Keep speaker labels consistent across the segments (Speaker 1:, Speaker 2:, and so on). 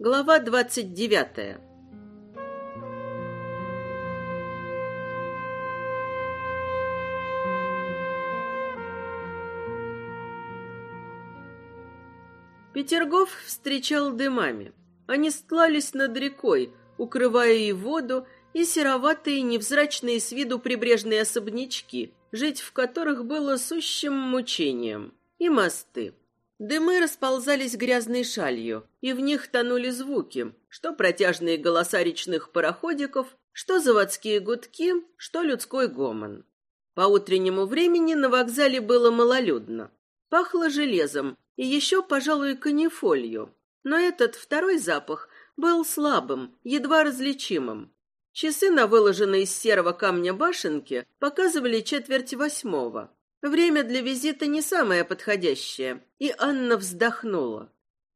Speaker 1: Глава двадцать девятая. Петергоф встречал дымами. Они стлались над рекой, укрывая и воду, и сероватые невзрачные с виду прибрежные особнячки, жить в которых было сущим мучением, и мосты. Дымы расползались грязной шалью, и в них тонули звуки, что протяжные голоса речных пароходиков, что заводские гудки, что людской гомон. По утреннему времени на вокзале было малолюдно. Пахло железом и еще, пожалуй, канифолью. Но этот второй запах был слабым, едва различимым. Часы на выложенной из серого камня башенке показывали четверть восьмого. Время для визита не самое подходящее, и Анна вздохнула.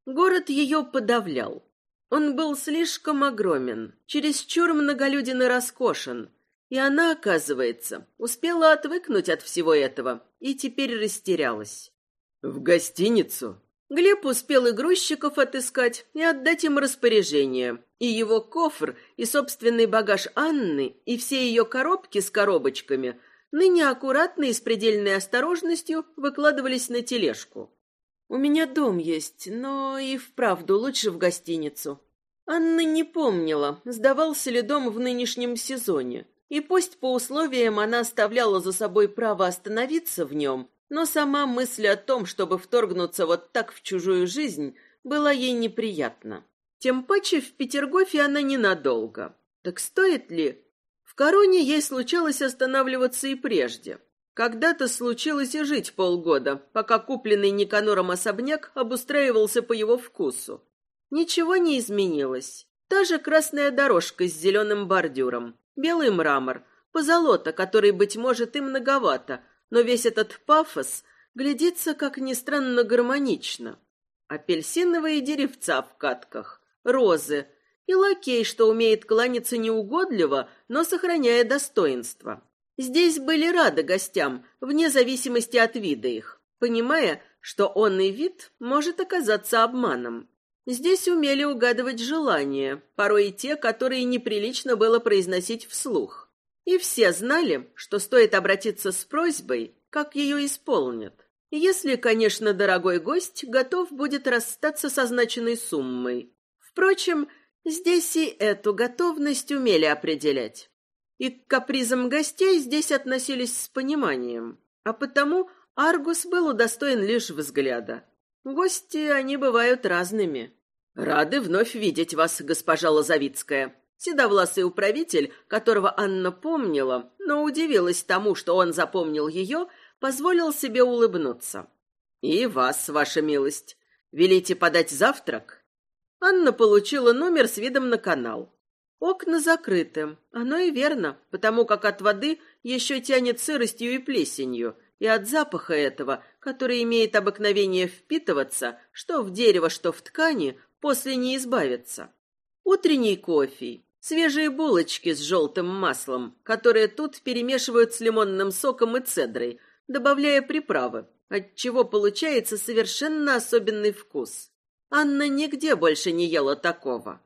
Speaker 1: Город ее подавлял. Он был слишком огромен, чересчур многолюден и роскошен, и она, оказывается, успела отвыкнуть от всего этого и теперь растерялась.
Speaker 2: «В гостиницу?»
Speaker 1: Глеб успел и грузчиков отыскать и отдать им распоряжение. И его кофр, и собственный багаж Анны, и все ее коробки с коробочками ныне аккуратно и с предельной осторожностью выкладывались на тележку. «У меня дом есть, но и вправду лучше в гостиницу». Анна не помнила, сдавался ли дом в нынешнем сезоне. И пусть по условиям она оставляла за собой право остановиться в нем, но сама мысль о том, чтобы вторгнуться вот так в чужую жизнь, была ей неприятна. Тем паче в Петергофе она ненадолго. Так стоит ли? Короне ей случалось останавливаться и прежде. Когда-то случилось и жить полгода, пока купленный Никанором особняк обустраивался по его вкусу. Ничего не изменилось. Та же красная дорожка с зеленым бордюром, белый мрамор, позолота, который, быть может, и многовато – но весь этот пафос глядится, как ни странно, гармонично. Апельсиновые деревца в катках, розы и лакей, что умеет кланяться неугодливо, но сохраняя достоинство. Здесь были рады гостям, вне зависимости от вида их, понимая, что он и вид может оказаться обманом. Здесь умели угадывать желания, порой и те, которые неприлично было произносить вслух. И все знали, что стоит обратиться с просьбой, как ее исполнят. Если, конечно, дорогой гость готов будет расстаться с означенной суммой. Впрочем, здесь и эту готовность умели определять. И к капризам гостей здесь относились с пониманием. А потому Аргус был удостоен лишь взгляда. Гости, они бывают разными. «Рады вновь видеть вас, госпожа Лозовицкая», Седовласый управитель, которого Анна помнила, но удивилась тому, что он запомнил ее, позволил себе улыбнуться. «И вас, ваша милость. Велите подать завтрак?» Анна получила номер с видом на канал. Окна закрыты. Оно и верно, потому как от воды еще тянет сыростью и плесенью, и от запаха этого, который имеет обыкновение впитываться, что в дерево, что в ткани, после не избавиться. Утренний кофе, свежие булочки с желтым маслом, которые тут перемешивают с лимонным соком и цедрой, добавляя приправы, отчего получается совершенно особенный вкус. Анна нигде больше не ела такого.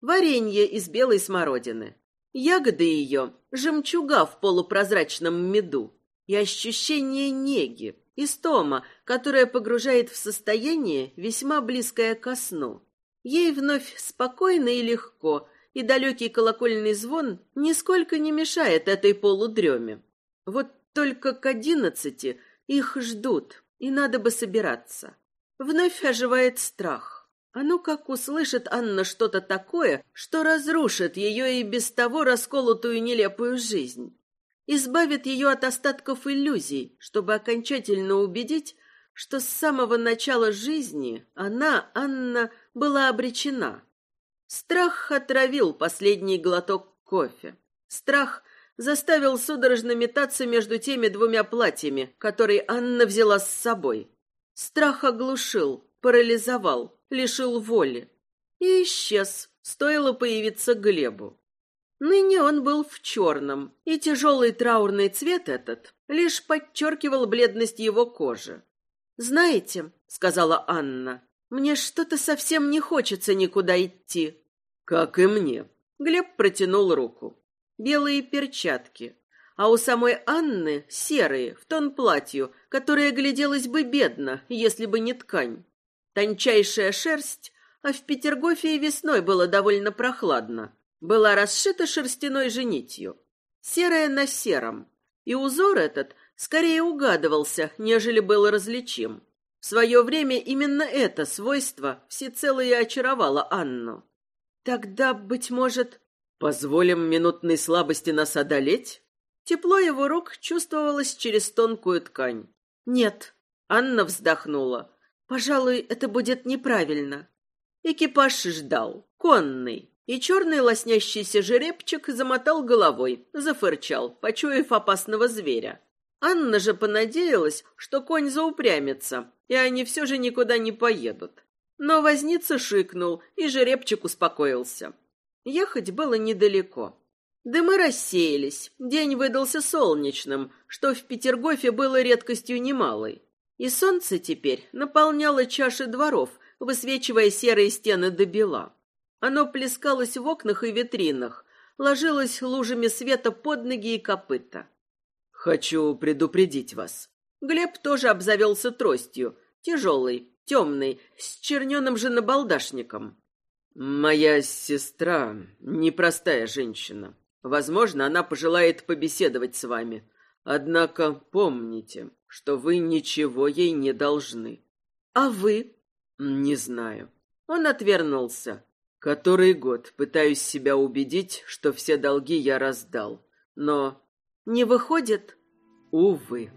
Speaker 1: Варенье из белой смородины. Ягоды ее — жемчуга в полупрозрачном меду. И ощущение неги, истома, которое погружает в состояние, весьма близкое ко сну. Ей вновь спокойно и легко, и далекий колокольный звон нисколько не мешает этой полудреме. Вот только к одиннадцати их ждут, и надо бы собираться. Вновь оживает страх. А ну как услышит Анна что-то такое, что разрушит ее и без того расколотую нелепую жизнь. Избавит ее от остатков иллюзий, чтобы окончательно убедить, что с самого начала жизни она, Анна, была обречена. Страх отравил последний глоток кофе. Страх заставил судорожно метаться между теми двумя платьями, которые Анна взяла с собой. Страх оглушил, парализовал, лишил воли. И исчез, стоило появиться Глебу. Ныне он был в черном, и тяжелый траурный цвет этот лишь подчеркивал бледность его кожи. «Знаете», — сказала Анна, Мне что-то совсем не хочется никуда идти.
Speaker 2: Как и мне.
Speaker 1: Глеб протянул руку. Белые перчатки, а у самой Анны серые, в тон платью, которое гляделось бы бедно, если бы не ткань. Тончайшая шерсть, а в Петергофе и весной было довольно прохладно, была расшита шерстяной же нитью. Серая на сером, и узор этот скорее угадывался, нежели был различим. В свое время именно это свойство всецело и очаровало Анну. Тогда, быть может, позволим минутной слабости нас одолеть? Тепло его рук чувствовалось через тонкую ткань. Нет, Анна вздохнула. Пожалуй, это будет неправильно. Экипаж ждал, конный, и черный лоснящийся жеребчик замотал головой, зафырчал, почуяв опасного зверя. Анна же понадеялась, что конь заупрямится, и они все же никуда не поедут. Но возница шикнул, и жеребчик успокоился. Ехать было недалеко. Дымы рассеялись, день выдался солнечным, что в Петергофе было редкостью немалой. И солнце теперь наполняло чаши дворов, высвечивая серые стены до бела. Оно плескалось в окнах и витринах, ложилось лужами света под ноги и копыта.
Speaker 2: «Хочу предупредить вас».
Speaker 1: Глеб тоже обзавелся тростью, тяжелой, темной, с черненым же набалдашником.
Speaker 2: «Моя сестра непростая женщина. Возможно, она пожелает побеседовать с вами. Однако помните, что вы ничего ей не должны.
Speaker 1: А вы?
Speaker 2: Не знаю.
Speaker 1: Он отвернулся.
Speaker 2: Который год пытаюсь себя убедить, что все долги я раздал. Но
Speaker 1: не выходит,
Speaker 2: увы.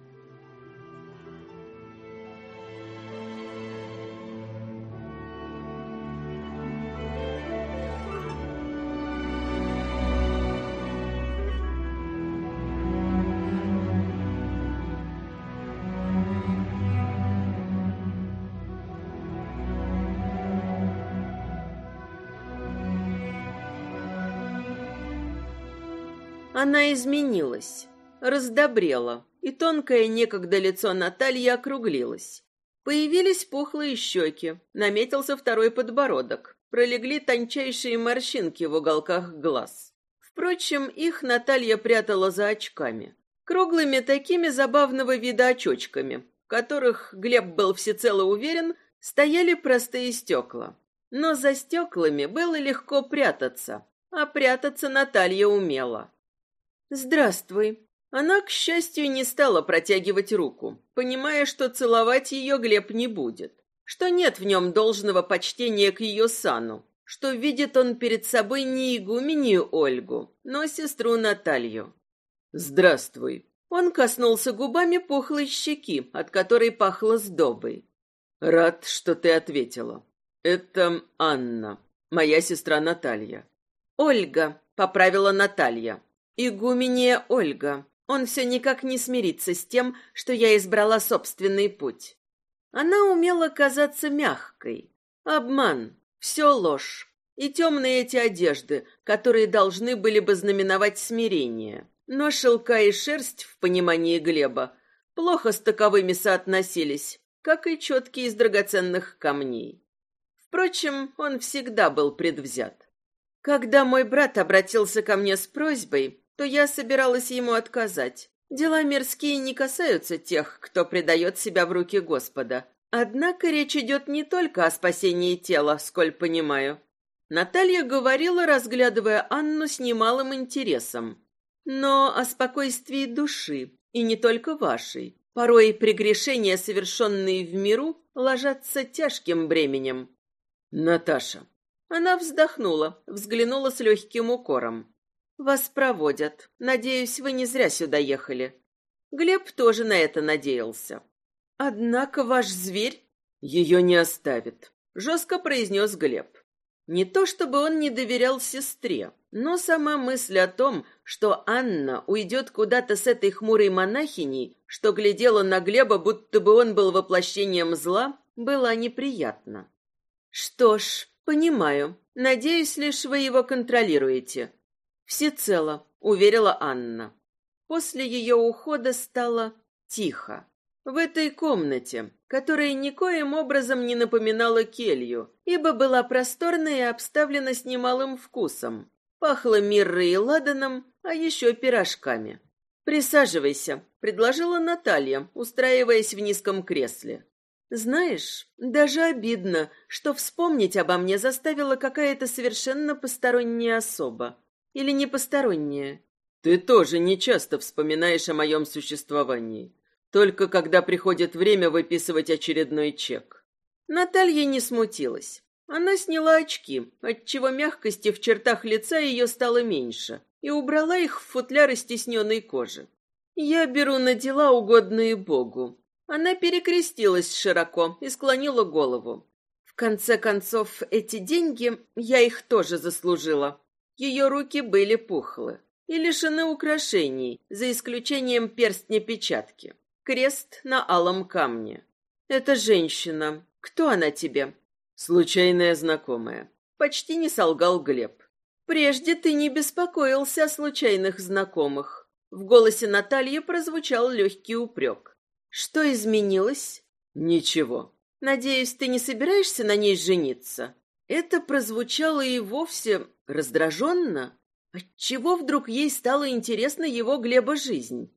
Speaker 1: Она изменилась, раздобрела, и тонкое некогда лицо Натальи округлилось. Появились пухлые щеки, наметился второй подбородок, пролегли тончайшие морщинки в уголках глаз. Впрочем, их Наталья прятала за очками. Круглыми такими забавного вида очочками, в которых Глеб был всецело уверен, стояли простые стекла. Но за стеклами было легко прятаться, а прятаться Наталья умела. «Здравствуй». Она, к счастью, не стала протягивать руку, понимая, что целовать ее Глеб не будет, что нет в нем должного почтения к ее сану, что видит он перед собой не игуменью Ольгу, но сестру Наталью.
Speaker 2: «Здравствуй».
Speaker 1: Он коснулся губами пухлой щеки, от которой пахло сдобой.
Speaker 2: «Рад, что ты ответила. Это Анна, моя сестра Наталья».
Speaker 1: «Ольга», — поправила Наталья. Игуменья Ольга. Он все никак не смирится с тем, что я избрала собственный путь. Она умела казаться мягкой. Обман, все ложь. И темные эти одежды, которые должны были бы знаменовать смирение. Но шелка и шерсть, в понимании Глеба, плохо с таковыми соотносились, как и четкие из драгоценных камней. Впрочем, он всегда был предвзят. Когда мой брат обратился ко мне с просьбой, то я собиралась ему отказать. Дела мирские не касаются тех, кто предает себя в руки Господа. Однако речь идет не только о спасении тела, сколь понимаю. Наталья говорила, разглядывая Анну с немалым интересом. Но о спокойствии души, и не только вашей. Порой прегрешения, совершенные в миру, ложатся тяжким бременем.
Speaker 2: Наташа.
Speaker 1: Она вздохнула, взглянула с легким укором. Вас проводят. Надеюсь, вы не зря сюда ехали. Глеб тоже на это надеялся. Однако ваш зверь
Speaker 2: ее не оставит,
Speaker 1: жестко произнес Глеб. Не то чтобы он не доверял сестре, но сама мысль о том, что Анна уйдет куда-то с этой хмурой монахиней, что глядела на Глеба, будто бы он был воплощением зла, была неприятна. Что ж, понимаю. Надеюсь, лишь вы его контролируете. Всецело, уверила Анна. После ее ухода стало тихо. В этой комнате, которая никоим образом не напоминала келью, ибо была просторной и обставлена с немалым вкусом. Пахло миррой и ладаном, а еще пирожками. «Присаживайся», — предложила Наталья, устраиваясь в низком кресле. «Знаешь, даже обидно, что вспомнить обо мне заставила какая-то совершенно посторонняя особа. Или не посторонняя.
Speaker 2: Ты тоже не часто вспоминаешь о моем существовании. Только когда приходит время выписывать очередной чек.
Speaker 1: Наталья не смутилась. Она сняла очки, отчего мягкости в чертах лица ее стало меньше, и убрала их в футляр из стесненной кожи. «Я беру на дела, угодные Богу». Она перекрестилась широко и склонила голову. В конце концов, эти деньги я их тоже заслужила. Ее руки были пухлы и лишены украшений, за исключением перстня-печатки. Крест на алом камне. Это женщина. Кто она тебе?
Speaker 2: Случайная знакомая.
Speaker 1: Почти не солгал Глеб. Прежде ты не беспокоился о случайных знакомых. В голосе Натальи прозвучал легкий упрек. Что изменилось?
Speaker 2: Ничего.
Speaker 1: Надеюсь, ты не собираешься на ней жениться? Это прозвучало и вовсе раздраженно. Отчего вдруг ей стала интересна его Глеба жизнь?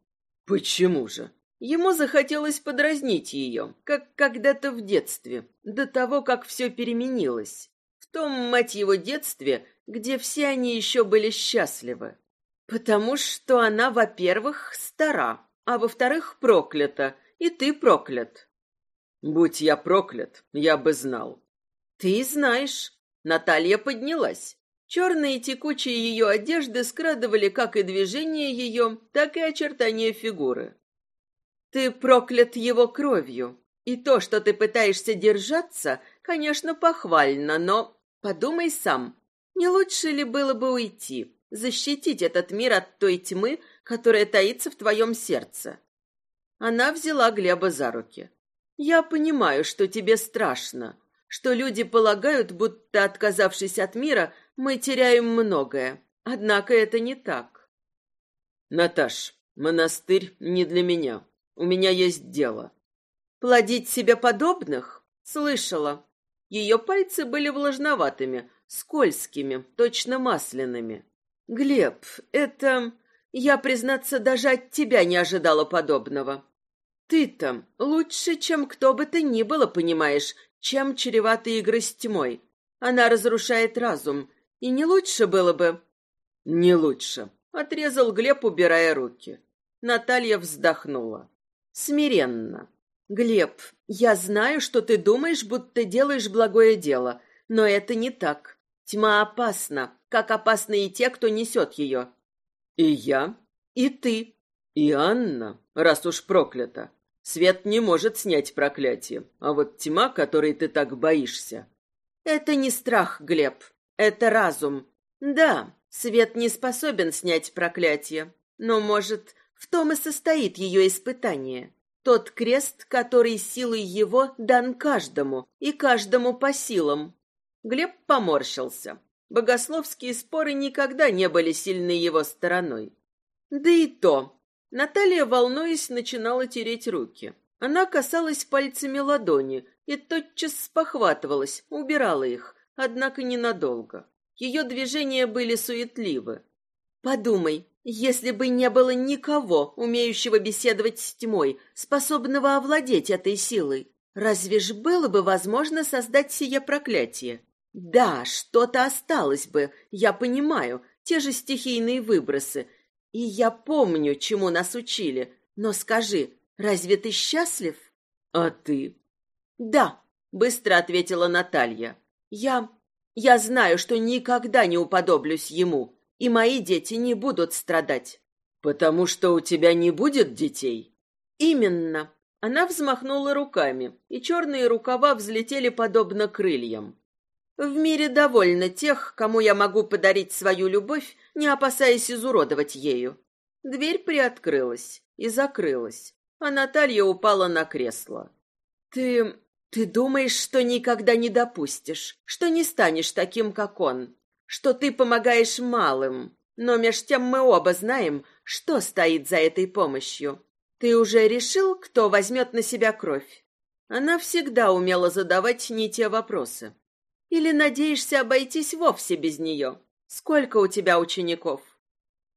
Speaker 2: Почему же?
Speaker 1: Ему захотелось подразнить ее, как когда-то в детстве, до того, как все переменилось. В том, мать его, детстве, где все они еще были счастливы. Потому что она, во-первых, стара, а во-вторых, проклята, и ты проклят.
Speaker 2: Будь я проклят, я бы знал.
Speaker 1: Ты знаешь. Наталья поднялась. Черные текучие ее одежды скрадывали как и движение ее, так и очертания фигуры. Ты проклят его кровью, и то, что ты пытаешься держаться, конечно, похвально, но подумай сам, не лучше ли было бы уйти, защитить этот мир от той тьмы, которая таится в твоем сердце? Она взяла Глеба за руки. Я понимаю, что тебе страшно, что люди полагают, будто отказавшись от мира, мы теряем многое. Однако это не так.
Speaker 2: Наташ, монастырь не для меня. У меня есть дело.
Speaker 1: Плодить себе подобных? Слышала. Ее пальцы были влажноватыми, скользкими, точно масляными. Глеб, это... Я, признаться, даже от тебя не ожидала подобного. Ты-то лучше, чем кто бы ты ни было, понимаешь, чем чреваты игры с тьмой. Она разрушает разум, и не лучше было бы...
Speaker 2: Не лучше,
Speaker 1: отрезал Глеб, убирая руки. Наталья вздохнула. Смиренно. Глеб, я знаю, что ты думаешь, будто делаешь благое дело, но это не так. Тьма опасна, как опасны и те, кто несет ее.
Speaker 2: И я,
Speaker 1: и ты,
Speaker 2: и Анна, раз уж проклята. Свет не может снять проклятие, а вот тьма, которой ты так боишься...
Speaker 1: Это не страх, Глеб, это разум. Да, свет не способен снять проклятие, но, может, в том и состоит ее испытание. Тот крест, который силой его дан каждому, и каждому по силам. Глеб поморщился. Богословские споры никогда не были сильной его стороной. Да и то. Наталья, волнуясь, начинала тереть руки. Она касалась пальцами ладони и тотчас спохватывалась, убирала их, однако ненадолго. Ее движения были суетливы. Подумай, если бы не было никого, умеющего беседовать с тьмой, способного овладеть этой силой, разве ж было бы возможно создать сие проклятие? Да, что-то осталось бы, я понимаю, те же стихийные выбросы. И я помню, чему нас учили. Но скажи, разве ты счастлив?
Speaker 2: А ты?
Speaker 1: Да, быстро ответила Наталья. Я... Я знаю, что никогда не уподоблюсь ему, и мои дети не будут страдать.
Speaker 2: Потому что у тебя не будет детей?
Speaker 1: Именно. Она взмахнула руками, и черные рукава взлетели подобно крыльям. В мире довольно тех, кому я могу подарить свою любовь, не опасаясь изуродовать ею. Дверь приоткрылась и закрылась, а Наталья упала на кресло. Ты ты думаешь, что никогда не допустишь, что не станешь таким, как он, что ты помогаешь малым, но меж тем мы оба знаем, что стоит за этой помощью. Ты уже решил, кто возьмет на себя кровь? Она всегда умела задавать не те вопросы. Или надеешься обойтись вовсе без нее? Сколько у тебя учеников?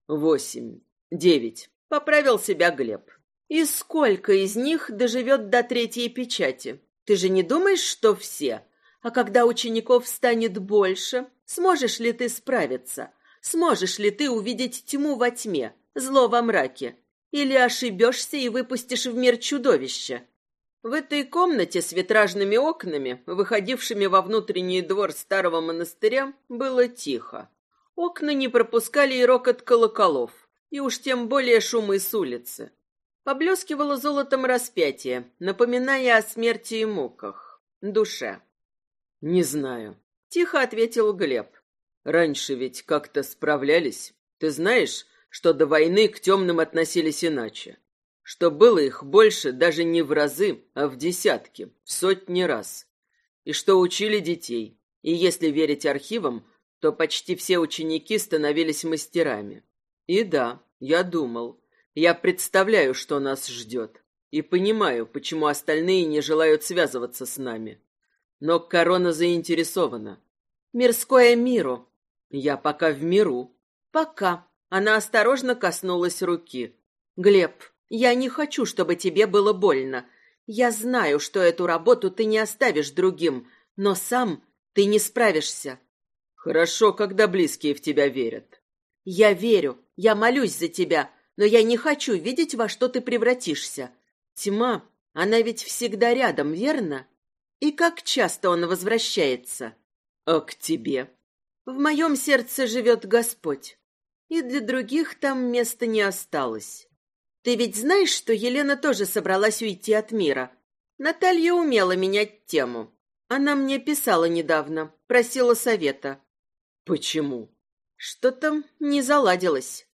Speaker 2: Восемь. Девять. Поправил себя Глеб.
Speaker 1: И сколько из них доживет до третьей печати? Ты же не думаешь, что все? А когда учеников станет больше, сможешь ли ты справиться? Сможешь ли ты увидеть тьму во тьме, зло во мраке? Или ошибешься и выпустишь в мир чудовище? В этой комнате с витражными окнами, выходившими во внутренний двор старого монастыря, было тихо. Окна не пропускали и рокот колоколов, и уж тем более шумы с улицы. Поблескивало золотом распятие, напоминая о смерти и муках. Душе.
Speaker 2: «Не знаю», —
Speaker 1: тихо ответил Глеб.
Speaker 2: «Раньше ведь как-то справлялись. Ты знаешь, что до войны к темным относились иначе? Что было их больше даже не в разы, а в десятки, в сотни раз. И что учили детей. И если верить архивам, то почти все ученики становились мастерами. И да, я думал, я представляю, что нас ждет, и понимаю, почему остальные не желают связываться с нами. Но корона заинтересована.
Speaker 1: Мирское миру.
Speaker 2: Я пока в миру.
Speaker 1: Пока. Она осторожно коснулась руки. Глеб, я не хочу, чтобы тебе было больно. Я знаю, что эту работу ты не оставишь другим, но сам ты не справишься.
Speaker 2: Хорошо, когда близкие в тебя верят.
Speaker 1: Я верю, я молюсь за тебя, но я не хочу видеть, во что ты превратишься. Тьма, она ведь всегда рядом, верно? И как часто он возвращается?
Speaker 2: А к тебе?
Speaker 1: В моем сердце живет Господь. И для других там места не осталось. Ты ведь знаешь, что Елена тоже собралась уйти от мира? Наталья умела менять тему. Она мне писала недавно, просила совета.
Speaker 2: Почему?
Speaker 1: Что-то не заладилось.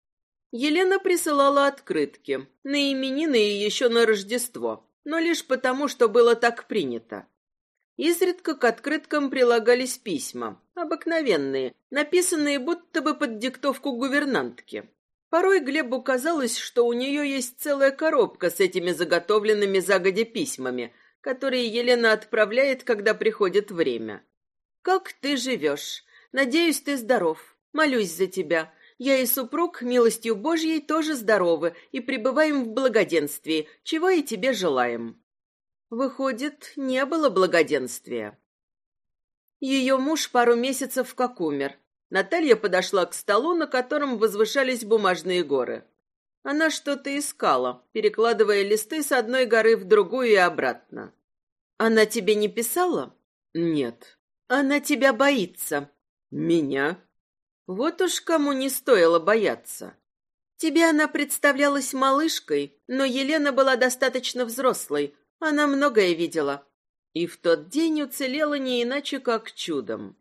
Speaker 1: Елена присылала открытки на именины и еще на Рождество, но лишь потому, что было так принято. Изредка к открыткам прилагались письма, обыкновенные, написанные будто бы под диктовку гувернантки. Порой Глебу казалось, что у нее есть целая коробка с этими заготовленными загодя письмами, которые Елена отправляет, когда приходит время. «Как ты живешь? Надеюсь, ты здоров. Молюсь за тебя. Я и супруг, милостью Божьей, тоже здоровы и пребываем в благоденствии, чего и тебе желаем». Выходит, не было благоденствия. Ее муж пару месяцев как умер. Наталья подошла к столу, на котором возвышались бумажные горы. Она что-то искала, перекладывая листы с одной горы в другую и обратно. Она тебе не писала?
Speaker 2: Нет.
Speaker 1: Она тебя боится.
Speaker 2: Меня?
Speaker 1: Вот уж кому не стоило бояться. Тебе она представлялась малышкой, но Елена была достаточно взрослой, она многое видела. И в тот день уцелела не иначе, как чудом.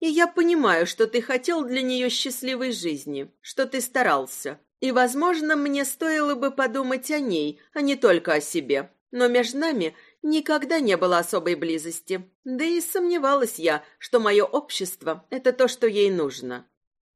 Speaker 1: И я понимаю, что ты хотел для нее счастливой жизни, что ты старался. И, возможно, мне стоило бы подумать о ней, а не только о себе. Но между нами никогда не было особой близости. Да и сомневалась я, что мое общество — это то, что ей нужно.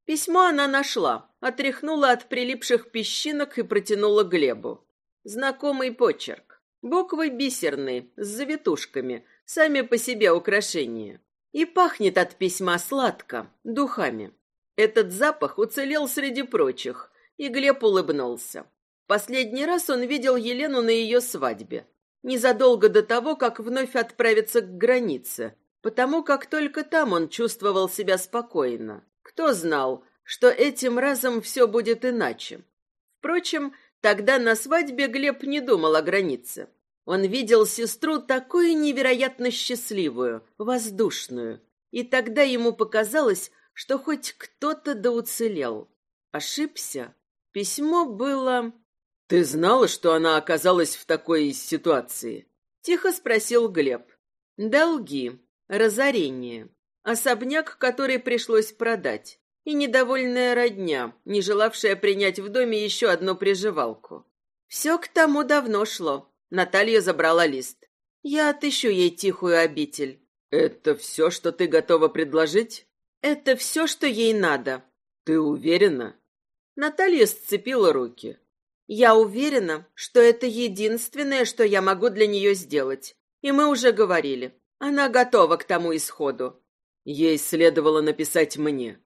Speaker 1: Письмо она нашла, отряхнула от прилипших песчинок и протянула Глебу. Знакомый почерк. Буквы бисерные, с завитушками, сами по себе украшения. И пахнет от письма сладко, духами. Этот запах уцелел среди прочих, и Глеб улыбнулся. Последний раз он видел Елену на ее свадьбе, незадолго до того, как вновь отправиться к границе, потому как только там он чувствовал себя спокойно. Кто знал, что этим разом все будет иначе? Впрочем, Тогда на свадьбе Глеб не думал о границе. Он видел сестру такую невероятно счастливую, воздушную. И тогда ему показалось, что хоть кто-то да уцелел. Ошибся. Письмо было...
Speaker 2: «Ты знала, что она оказалась в такой ситуации?»
Speaker 1: Тихо спросил Глеб. «Долги, разорение, особняк, который пришлось продать и недовольная родня, не желавшая принять в доме еще одну приживалку. Все к тому давно шло. Наталья забрала лист. Я отыщу ей тихую обитель.
Speaker 2: Это все, что ты готова предложить?
Speaker 1: Это все, что ей надо.
Speaker 2: Ты уверена?
Speaker 1: Наталья сцепила руки. Я уверена, что это единственное, что я могу для нее сделать. И мы уже говорили, она готова к тому исходу.
Speaker 2: Ей следовало написать мне.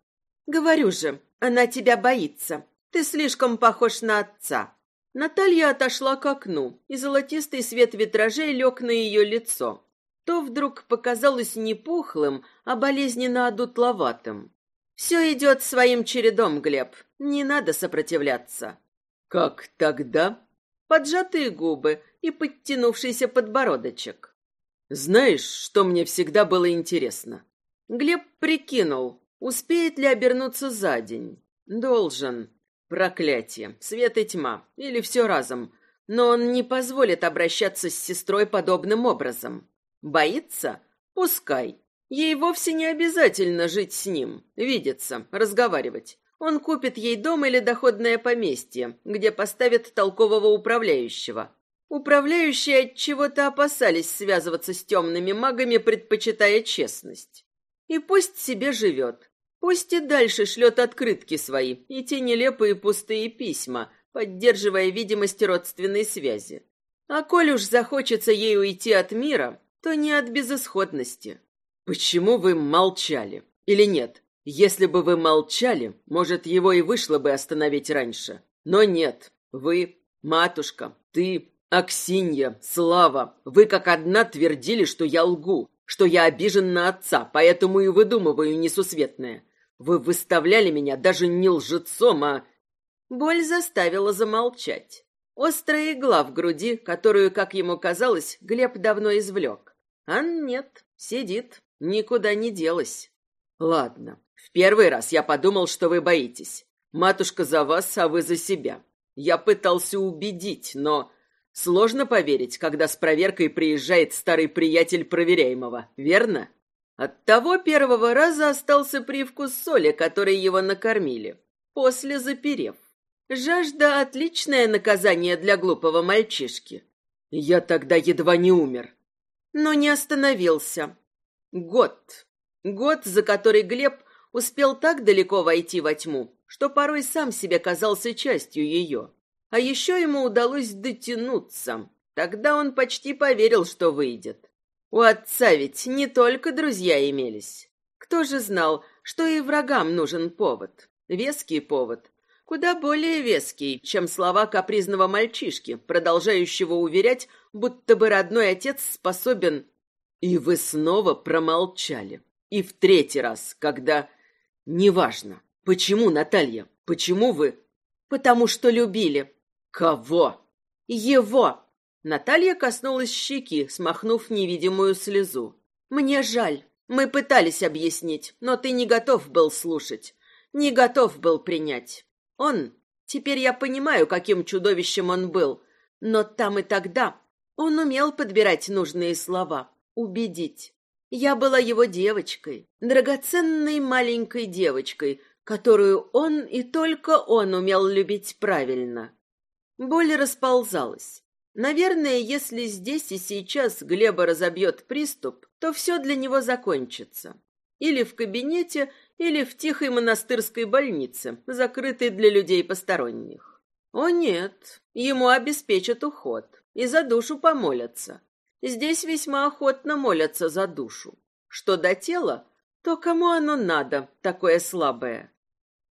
Speaker 1: Говорю же, она тебя боится. Ты слишком похож на отца. Наталья отошла к окну, и золотистый свет витражей лег на ее лицо. То вдруг показалось не пухлым, а болезненно одутловатым. «Все идет своим чередом, Глеб. Не надо сопротивляться».
Speaker 2: «Как тогда?»
Speaker 1: Поджатые губы и подтянувшийся подбородочек.
Speaker 2: «Знаешь, что мне всегда было интересно?»
Speaker 1: Глеб прикинул, успеет ли обернуться за день. Должен. Проклятие, свет и тьма, или все разом. Но он не позволит обращаться с сестрой подобным образом. Боится? Пускай. Ей вовсе не обязательно жить с ним, видеться, разговаривать. Он купит ей дом или доходное поместье, где поставит толкового управляющего. Управляющие от чего-то опасались связываться с темными магами, предпочитая честность. И пусть себе живет. Пусть и дальше шлет открытки свои и те нелепые пустые письма, поддерживая видимость родственной связи. А коль уж захочется ей уйти от мира, то не от безысходности.
Speaker 2: Почему вы молчали? Или нет? Если бы вы молчали, может, его и вышло бы остановить раньше. Но нет. Вы, матушка, ты, Аксинья, Слава, вы как одна твердили, что я лгу, что я обижен на отца, поэтому и выдумываю несусветное. Вы выставляли меня даже не лжецом, а...
Speaker 1: Боль заставила замолчать. Острая игла в груди, которую, как ему казалось, Глеб давно извлек. А нет, сидит, никуда не делась.
Speaker 2: Ладно, в первый раз я подумал, что вы боитесь. Матушка за вас, а вы за себя. Я пытался убедить, но сложно поверить, когда с проверкой приезжает старый приятель проверяемого, верно? От того первого раза остался привкус соли, которой его накормили, после заперев. Жажда — отличное наказание для глупого мальчишки. Я тогда едва не умер
Speaker 1: но не остановился. Год. Год, за который Глеб успел так далеко войти во тьму, что порой сам себе казался частью ее. А еще ему удалось дотянуться. Тогда он почти поверил, что выйдет. У отца ведь не только друзья имелись. Кто же знал, что и врагам нужен повод? Веский повод, куда более веский, чем слова капризного мальчишки, продолжающего уверять, будто бы родной отец способен...
Speaker 2: И вы снова промолчали. И в третий раз, когда... Неважно. Почему, Наталья? Почему вы...
Speaker 1: Потому что любили.
Speaker 2: Кого?
Speaker 1: Его. Наталья коснулась щеки, смахнув невидимую слезу. Мне жаль. Мы пытались объяснить, но ты не готов был слушать. Не готов был принять. Он... Теперь я понимаю, каким чудовищем он был. Но там и тогда он умел подбирать нужные слова, убедить. Я была его девочкой, драгоценной маленькой девочкой, которую он и только он умел любить правильно. Боль расползалась. Наверное, если здесь и сейчас Глеба разобьет приступ, то все для него закончится. Или в кабинете, или в тихой монастырской больнице, закрытой для людей посторонних. О нет, ему обеспечат уход и за душу помолятся. Здесь весьма охотно молятся за душу. Что до тела, то кому оно надо, такое слабое?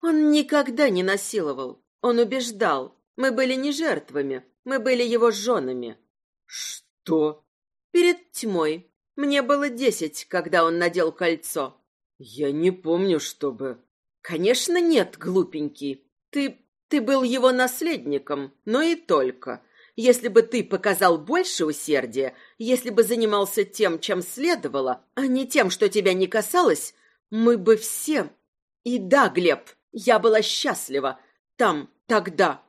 Speaker 1: Он никогда не насиловал. Он убеждал. Мы были не жертвами, мы были его женами.
Speaker 2: Что?
Speaker 1: Перед тьмой. Мне было десять, когда он надел кольцо.
Speaker 2: Я не помню, чтобы...
Speaker 1: Конечно, нет, глупенький. Ты... ты был его наследником, но и только. Если бы ты показал больше усердия, если бы занимался тем, чем следовало, а не тем, что тебя не касалось, мы бы все... И да, Глеб, я была счастлива. Там, тогда.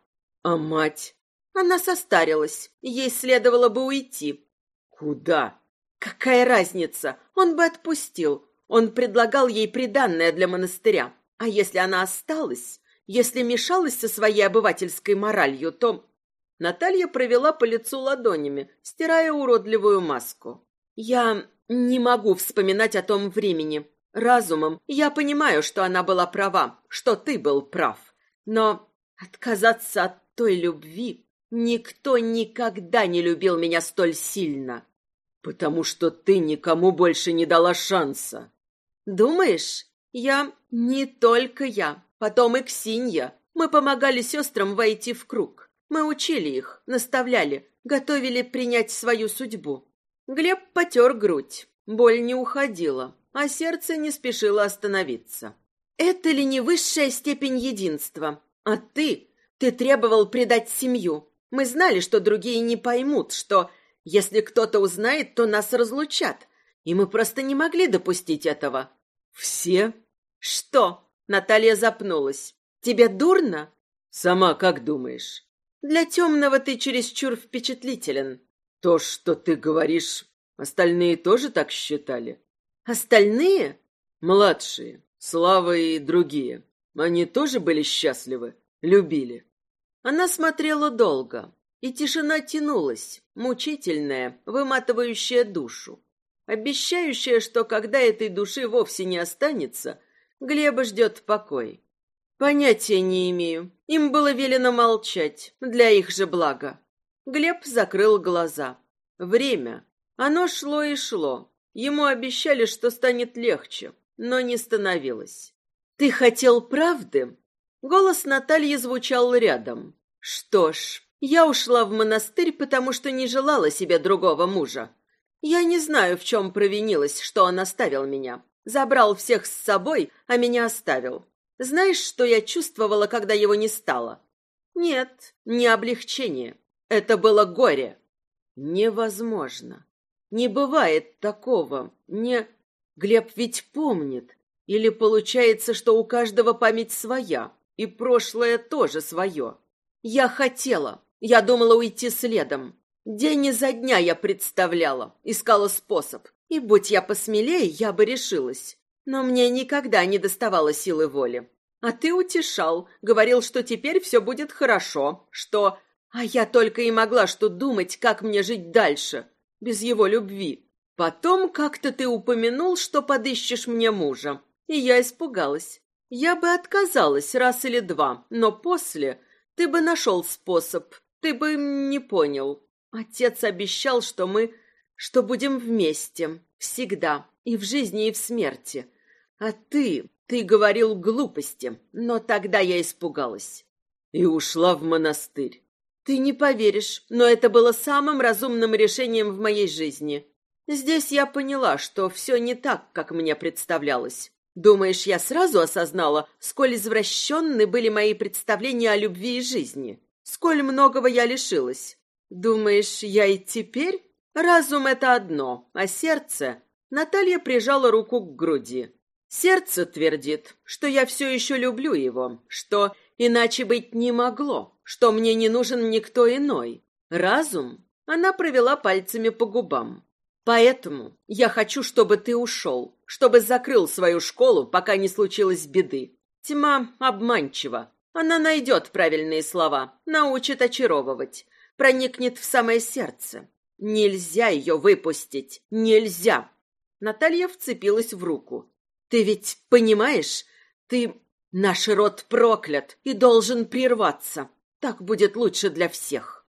Speaker 2: А мать?
Speaker 1: Она состарилась. Ей следовало бы уйти.
Speaker 2: Куда?
Speaker 1: Какая разница? Он бы отпустил. Он предлагал ей приданное для монастыря. А если она осталась, если мешалась со своей обывательской моралью, то... Наталья провела по лицу ладонями, стирая уродливую маску. Я не могу вспоминать о том времени. Разумом я понимаю, что она была права, что ты был прав. Но отказаться от той любви... Никто никогда не любил меня столь сильно.
Speaker 2: Потому что ты никому больше не дала шанса.
Speaker 1: Думаешь? Я не только я, потом и Ксинья. Мы помогали сестрам войти в круг. Мы учили их, наставляли, готовили принять свою судьбу. Глеб потер грудь. Боль не уходила, а сердце не спешило остановиться. Это ли не высшая степень единства? А ты, ты требовал предать семью. Мы знали, что другие не поймут, что если кто-то узнает, то нас разлучат. И мы просто не могли допустить этого.
Speaker 2: Все?
Speaker 1: Что? Наталья запнулась. Тебе дурно?
Speaker 2: Сама как думаешь?
Speaker 1: Для темного ты чересчур впечатлителен.
Speaker 2: То, что ты говоришь, остальные тоже так считали?
Speaker 1: Остальные?
Speaker 2: Младшие, Слава и другие. Они тоже были счастливы, любили.
Speaker 1: Она смотрела долго, и тишина тянулась, мучительная, выматывающая душу, обещающая, что когда этой души вовсе не останется, Глеба ждет покой. Понятия не имею. Им было велено молчать, для их же блага. Глеб закрыл глаза. Время. Оно шло и шло. Ему обещали, что станет легче, но не становилось. «Ты хотел правды?» Голос Натальи звучал рядом. «Что ж, я ушла в монастырь, потому что не желала себе другого мужа. Я не знаю, в чем провинилась, что он оставил меня. Забрал всех с собой, а меня оставил. Знаешь, что я чувствовала, когда его не стало? Нет, не облегчение. Это было горе. Невозможно. Не бывает такого. Не... Глеб ведь помнит. Или получается, что у каждого память своя, и прошлое тоже свое. Я хотела. Я думала уйти следом. День изо дня я представляла, искала способ. И будь я посмелее, я бы решилась. Но мне никогда не доставало силы воли. А ты утешал, говорил, что теперь все будет хорошо, что... А я только и могла что думать, как мне жить дальше, без его любви. Потом как-то ты упомянул, что подыщешь мне мужа. И я испугалась. Я бы отказалась раз или два, но после ты бы нашел способ, ты бы не понял. Отец обещал, что мы... что будем вместе, всегда, и в жизни, и в смерти. А ты, ты говорил глупости, но тогда я испугалась.
Speaker 2: И ушла в монастырь.
Speaker 1: Ты не поверишь, но это было самым разумным решением в моей жизни. Здесь я поняла, что все не так, как мне представлялось. Думаешь, я сразу осознала, сколь извращенны были мои представления о любви и жизни? Сколь многого я лишилась? Думаешь, я и теперь? Разум — это одно, а сердце... Наталья прижала руку к груди. Сердце твердит, что я все еще люблю его, что иначе быть не могло, что мне не нужен никто иной. Разум? Она провела пальцами по губам. Поэтому я хочу, чтобы ты ушел, чтобы закрыл свою школу, пока не случилось беды. Тьма обманчива. Она найдет правильные слова, научит очаровывать, проникнет в самое сердце. Нельзя ее выпустить, нельзя. Наталья вцепилась в руку. Ты ведь понимаешь, ты... Наш род проклят и должен прерваться. Так будет лучше для всех.